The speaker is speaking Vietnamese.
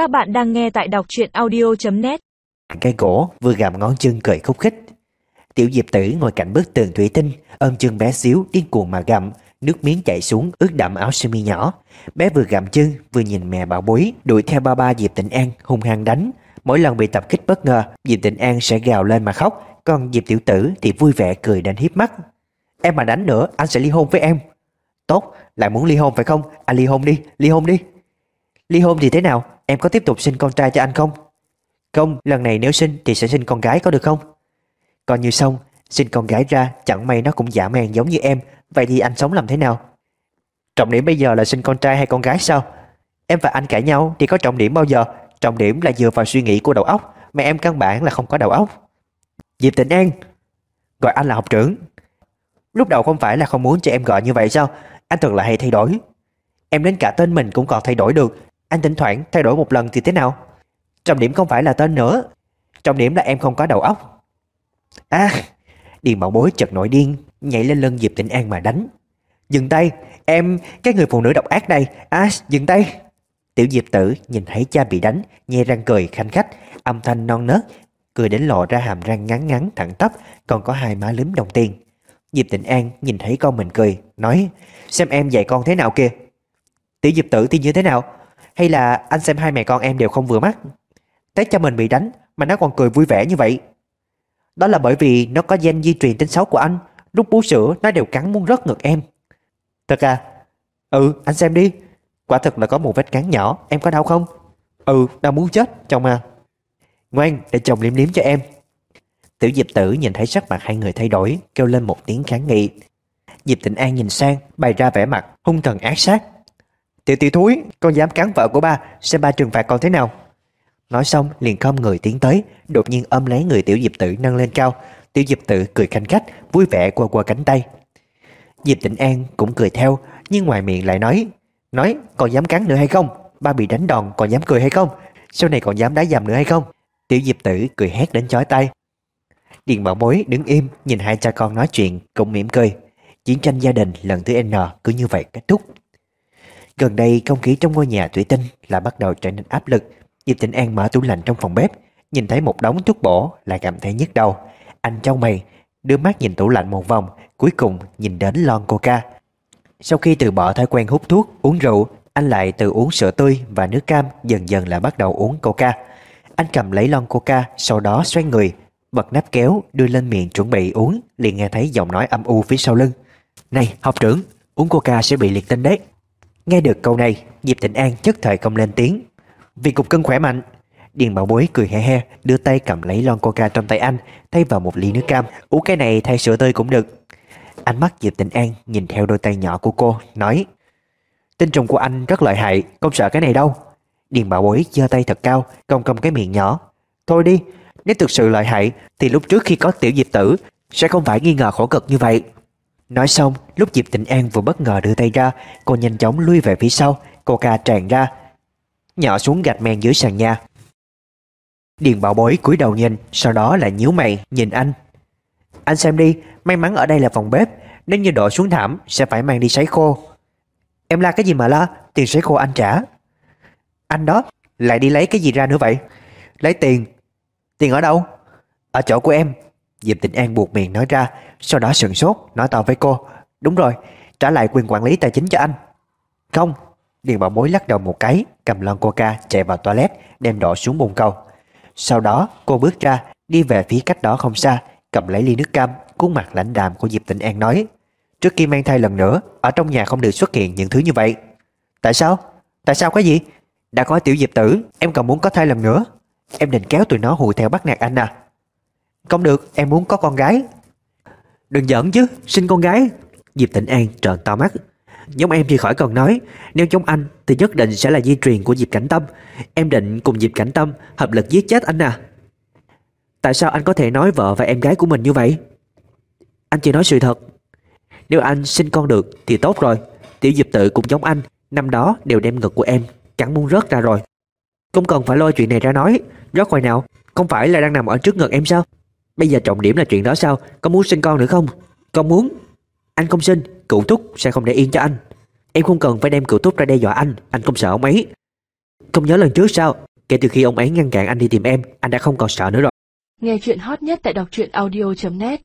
Các bạn đang nghe tại đọc truyện audio.net Cây gỗ vừa gặm ngón chân cười khúc khích. Tiểu Diệp Tử ngồi cạnh bức tường thủy tinh, Ôm chân bé xíu, điên cuồng mà gặm. Nước miếng chảy xuống, ướt đậm áo sơ mi nhỏ. Bé vừa gặm chân, vừa nhìn mẹ bảo bối, Đuổi theo ba ba Diệp Tịnh An, hung hăng đánh. Mỗi lần bị tập kích bất ngờ, Diệp Tịnh An sẽ gào lên mà khóc. Còn Diệp Tiểu Tử thì vui vẻ cười đến hiếp mắt. Em mà đánh nữa, anh sẽ ly hôn với em. Tốt, lại muốn ly hôn phải không? Anh ly hôn đi, ly hôn đi. Ly hôn thì thế nào? Em có tiếp tục sinh con trai cho anh không? Không, lần này nếu sinh thì sẽ sinh con gái có được không? Còn như xong, Sinh con gái ra, chẳng may nó cũng giả man giống như em. Vậy thì anh sống làm thế nào? Trọng điểm bây giờ là sinh con trai hay con gái sao? Em và anh cãi nhau thì có trọng điểm bao giờ? Trọng điểm là dựa vào suy nghĩ của đầu óc. Mà em căn bản là không có đầu óc. Diệp Tịnh An, Gọi anh là học trưởng. Lúc đầu không phải là không muốn cho em gọi như vậy sao? Anh thật là hay thay đổi. Em đến cả tên mình cũng còn thay đổi được. Anh thỉnh thoảng thay đổi một lần thì thế nào? Trọng điểm không phải là tên nữa. Trọng điểm là em không có đầu óc. À Điền bảo bối chợt nổi điên, Nhảy lên lưng Diệp Tịnh An mà đánh. Dừng tay, Em, Cái người phụ nữ độc ác này. À dừng tay. Tiểu Diệp Tử nhìn thấy cha bị đánh Nhe răng cười khanh khách, Âm thanh non nớt, Cười đến lộ ra hàm răng ngắn ngắn, thẳng tắp, Còn có hai má lúm đồng tiền. Diệp Tịnh An nhìn thấy con mình cười, Nói, Xem em dạy con thế nào kia Tiểu Diệp Tử thì như thế nào? Hay là anh xem hai mẹ con em đều không vừa mắt? Tết cho mình bị đánh Mà nó còn cười vui vẻ như vậy. Đó là bởi vì nó có gen di truyền tính xấu của anh, Lúc bú sữa nó đều cắn muốn rớt ngực em. Thật à? Ừ anh xem đi. Quả thật là có một vết cắn nhỏ, Em có đau không? Ừ đau muốn chết, chồng à. Ngoan, để chồng liếm liếm cho em. Tiểu Diệp Tử nhìn thấy sắc mặt hai người thay đổi, Kêu lên một tiếng kháng nghị. Diệp Tịnh An nhìn sang, Bày ra vẻ mặt hung thần ác sát. Tiểu tiểu thúi, Con dám cắn vợ của ba Xem ba trừng phạt con thế nào? Nói xong, liền không người tiến tới, Đột nhiên ôm lấy người Tiểu Diệp Tử nâng lên cao. Tiểu Diệp Tử cười khanh khách, Vui vẻ qua qua cánh tay. Diệp Tịnh An cũng cười theo, Nhưng ngoài miệng lại nói Nói còn dám cắn nữa hay không? Ba bị đánh đòn còn dám cười hay không? Sau này còn dám đá dầm nữa hay không? Tiểu Diệp Tử cười hét đến chói tay Điền Bảo Bối đứng im, nhìn hai cha con nói chuyện, cũng mỉm cười. Chiến tranh gia đình lần thứ N cứ như vậy kết thúc. Gần đây không khí trong ngôi nhà thủy tinh là bắt đầu trở nên áp lực. Diệp Tịnh An mở tủ lạnh trong phòng bếp, nhìn thấy một đống thuốc bổ lại cảm thấy nhức đầu. Anh trao mày, đưa mắt nhìn tủ lạnh một vòng, cuối cùng nhìn đến lon coca. Sau khi từ bỏ thói quen hút thuốc, uống rượu, anh lại từ uống sữa tươi và nước cam dần dần là bắt đầu uống coca. Anh cầm lấy lon coca, sau đó xoay người, bật nắp kéo đưa lên miệng chuẩn bị uống liền nghe thấy giọng nói âm u phía sau lưng này học trưởng uống coca sẽ bị liệt tinh đấy nghe được câu này, diệp tịnh an chất thời không lên tiếng. Vì cục cân khỏe mạnh, điền bảo bối cười he he, đưa tay cầm lấy lon coca trong tay anh, thay vào một ly nước cam. Uống cái này thay sữa tươi cũng được. Ánh mắt diệp tịnh an nhìn theo đôi tay nhỏ của cô, nói, tinh trùng của anh rất lợi hại, không sợ cái này đâu. Điền bảo bối giơ tay thật cao, cong cong cái miệng nhỏ, thôi đi, nếu thực sự lợi hại, Thì lúc trước khi có tiểu diệp tử, Sẽ không phải nghi ngờ khổ cực như vậy. Nói xong, lúc Diệp Tịnh An vừa bất ngờ đưa tay ra, Cô nhanh chóng lui về phía sau, Cô ca tràn ra, Nhỏ xuống gạch men dưới sàn nhà. Điền bảo bối cúi đầu nhìn, Sau đó lại nhíu mày, nhìn anh. Anh xem đi, May mắn ở đây là phòng bếp, Nếu như đổ xuống thảm, Sẽ phải mang đi sấy khô. Em la cái gì mà la, Tiền sấy khô anh trả. Anh đó, Lại đi lấy cái gì ra nữa vậy? Lấy tiền. Tiền ở đâu? Ở chỗ của em. Diệp Tịnh An buộc miệng nói ra, Sau đó sừng sốt, nói to với cô, Đúng rồi, trả lại quyền quản lý tài chính cho anh. Không. Điền bảo bối lắc đầu một cái, Cầm lon coca chạy vào toilet, Đem đổ xuống bồn cầu. Sau đó, cô bước ra, Đi về phía cách đó không xa, Cầm lấy ly nước cam Cuốn mặt lãnh đạm của Diệp Tịnh An nói, Trước khi mang thai lần nữa, Ở trong nhà không được xuất hiện những thứ như vậy. Tại sao? Tại sao cái gì? Đã có tiểu diệp tử, Em còn muốn có thai lần nữa. Em định kéo tụi nó hùi theo bắt nạt anh à. Không được, em muốn có con gái. Đừng giỡn chứ, Sinh con gái. Diệp Tịnh An trợn to mắt. Giống em thì khỏi cần nói, Nếu giống anh thì nhất định sẽ là di truyền của Diệp Cảnh Tâm. Em định cùng Diệp Cảnh Tâm Hợp lực giết chết anh à. Tại sao anh có thể nói vợ và em gái của mình như vậy? Anh chỉ nói sự thật. Nếu anh sinh con được thì tốt rồi. Tiểu Diệp tự cũng giống anh, Năm đó đều đem ngực của em, Cắn muốn rớt ra rồi. Không cần phải lôi chuyện này ra nói. Rớt ngoài nào? Không phải là đang nằm ở trước ngực em sao? Bây giờ trọng điểm là chuyện đó sao? Có muốn sinh con nữa không? Con muốn. Anh không sinh cựu Túc sẽ không để yên cho anh. Em không cần phải đem cựu Túc ra đe dọa anh. Anh không sợ ông ấy. Không nhớ lần trước sao? Kể từ khi ông ấy ngăn cản anh đi tìm em, anh đã không còn sợ nữa rồi. Nghe chuyện hot nhất tại đọc truyện audio.net